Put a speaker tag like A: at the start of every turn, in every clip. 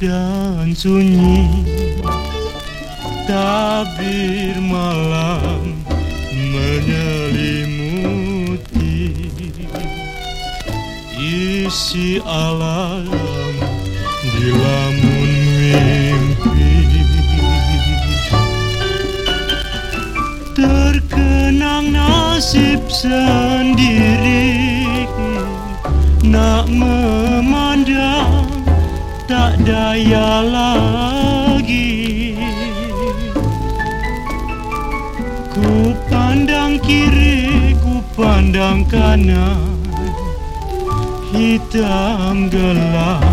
A: dan sunyi. Tabir malam menyelimuti Isi alam di lamun mimpi. Terkenang nasib sendiri Nak memandang tak daya lagi. Ku pandang kiri, ku pandang kanan. Hitam gelap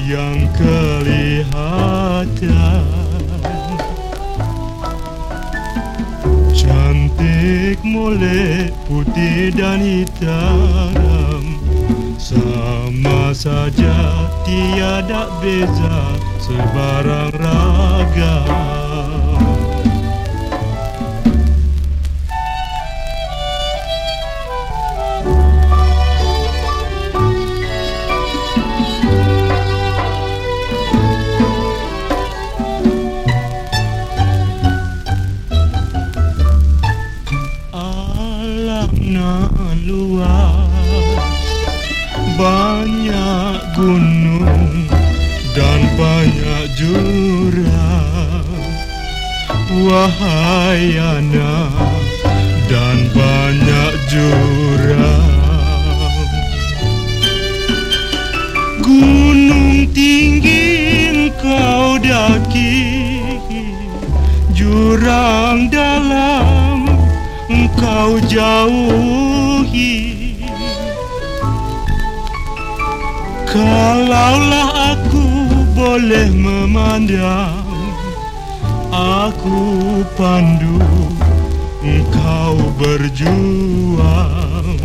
A: yang kelihatan. Cantik molek putih dan hitam Sama saja tiada beza sebarang ragam alam nan luas Banyak gunung dan banyak jurang. Wahai anak dan banyak jurang. Gunung tinggi engkau daki Jurang dalam engkau jauhi Kalaulah aku boleh memandang Aku pandu engkau berjuang.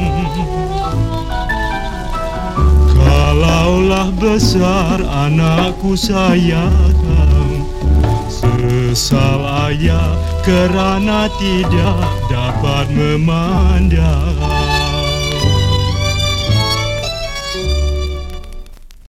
A: Kalaulah besar anakku sayang Sesal ayah kerana tidak dapat memandang